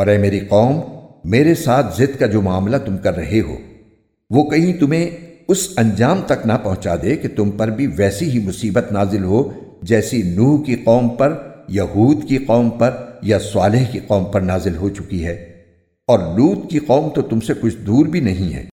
اور اے میری قوم، میرے ساتھ ضد کا جو معاملہ تم کر رہے ہو، وہ کہیں تمہیں اس انجام تک نہ پہنچا دے کہ تم پر بھی ویسی ہی مصیبت نازل ہو جیسی نوح کی قوم پر، یہود کی قوم پر یا صالح کی قوم پر نازل ہو چکی ہے۔ اور لوت کی قوم تو تم سے کچھ دور بھی نہیں ہے۔